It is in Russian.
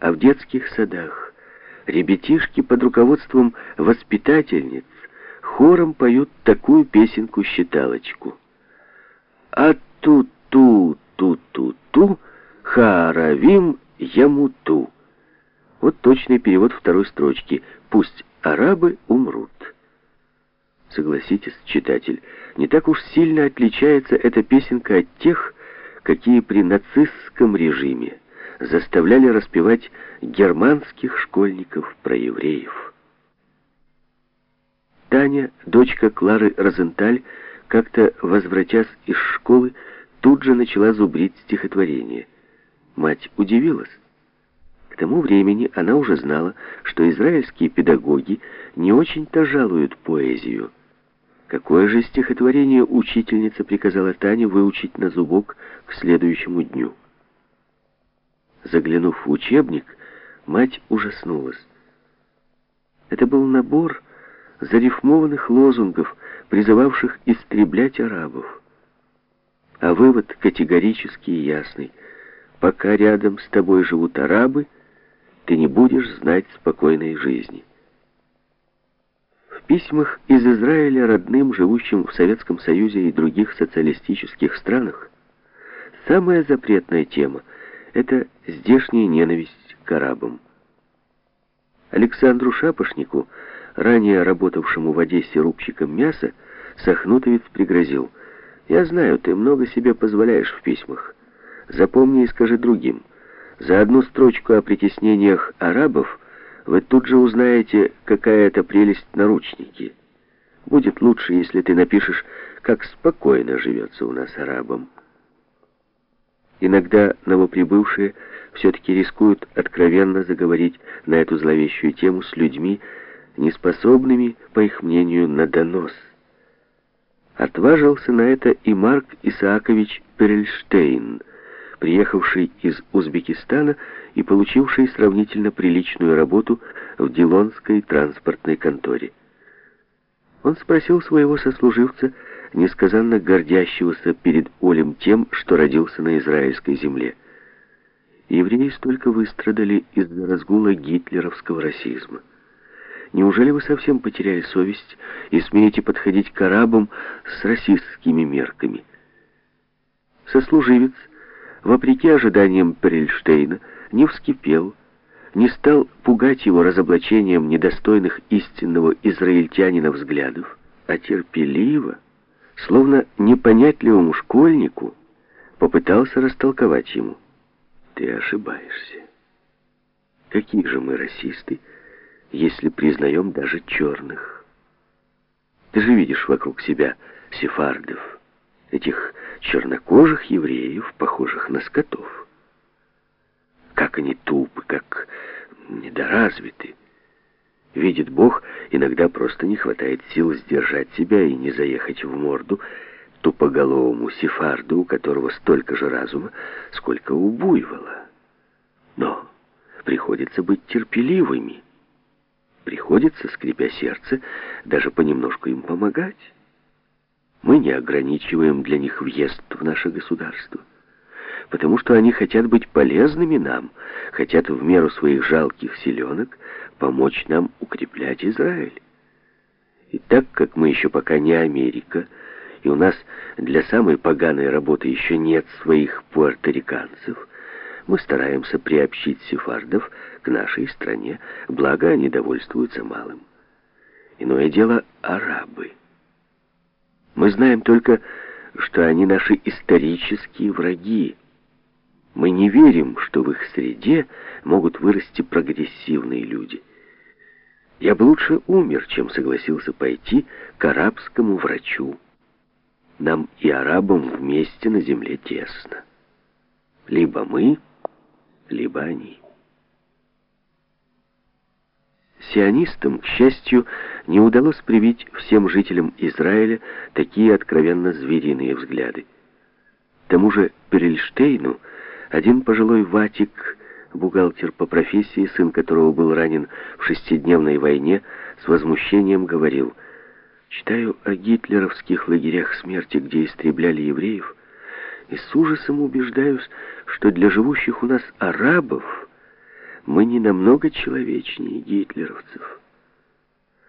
А в детских садах ребятишки под руководством воспитательниц хором поют такую песенку-считалочку. А ту-ту-ту-ту-ту, харавим ямуту. Вот точный перевод второй строчки. Пусть арабы умрут. Согласитесь, читатель, не так уж сильно отличается эта песенка от тех, какие при нацистском режиме заставляли распевать германских школьников про евреев. Таня, дочка Клары Розенталь, как-то, возвратясь из школы, тут же начала зубрить стихотворение. Мать удивилась. К тому времени она уже знала, что израильские педагоги не очень-то жалуют поэзию. Какое же стихотворение учительница приказала Тане выучить на зубок к следующему дню? Заглянув в учебник, мать ужаснулась. Это был набор зарифмованных лозунгов, призывавших истреблять арабов. А вывод категорический и ясный. Пока рядом с тобой живут арабы, ты не будешь знать спокойной жизни. В письмах из Израиля родным, живущим в Советском Союзе и других социалистических странах, самая запретная тема — это здешняя ненависть к арабам. Александру Шапошнику, ранее работавшему в Одессе рубщиком мяса, Сахнутовец пригрозил. «Я знаю, ты много себе позволяешь в письмах. Запомни и скажи другим. За одну строчку о притеснениях арабов вы тут же узнаете, какая это прелесть наручники. Будет лучше, если ты напишешь, как спокойно живется у нас арабам». Иногда новоприбывшие все-таки рискуют откровенно заговорить на эту зловещую тему с людьми, неспособными, по их мнению, на донос. Отважился на это и Марк Исаакович Перельштейн, приехавший из Узбекистана и получивший сравнительно приличную работу в Дилонской транспортной конторе. Он спросил своего сослуживца, несказанно гордящегося перед Олем тем, что родился на израильской земле. Евреи столько выстрадали из-за разгула гитлеровского расизма. Неужели вы совсем потеряли совесть и смеете подходить к арабам с расистскими мерками? Сослуживец, вопреки ожиданиям Перельштейна, не вскипел, не стал пугать его разоблачением недостойных истинного израильтянина взглядов, а терпеливо, словно непонятливому школьнику, попытался растолковать ему. Ты ошибаешься. Какие же мы расисты, если признаем даже черных. Ты же видишь вокруг себя сефардов, этих чернокожих евреев, похожих на скотов. Как они тупы, как недоразвиты. Видит Бог, иногда просто не хватает сил сдержать себя и не заехать в морду тупоголовому сефарду, у которого столько же разума, сколько у буйвола. Но приходится быть терпеливыми приходится, скрипя сердце, даже понемножку им помогать. Мы не ограничиваем для них въезд в наше государство, потому что они хотят быть полезными нам, хотят в меру своих жалких силенок помочь нам укреплять Израиль. И так как мы еще пока не Америка, и у нас для самой поганой работы еще нет своих пуэрториканцев, мы стараемся приобщить сефардов к нашей стране, благо они довольствуются малым. Иное дело арабы. Мы знаем только, что они наши исторические враги. Мы не верим, что в их среде могут вырасти прогрессивные люди. Я бы лучше умер, чем согласился пойти к арабскому врачу. Нам и арабам вместе на земле тесно. Либо мы либо они. Сионистам, к счастью, не удалось привить всем жителям Израиля такие откровенно звериные взгляды. К тому же Перельштейну один пожилой ватик, бухгалтер по профессии, сын которого был ранен в шестидневной войне, с возмущением говорил, «Читаю о гитлеровских лагерях смерти, где истребляли евреев, и с ужасом убеждаюсь, что для живущих у нас арабов мы не намного человечнее гитлеровцев.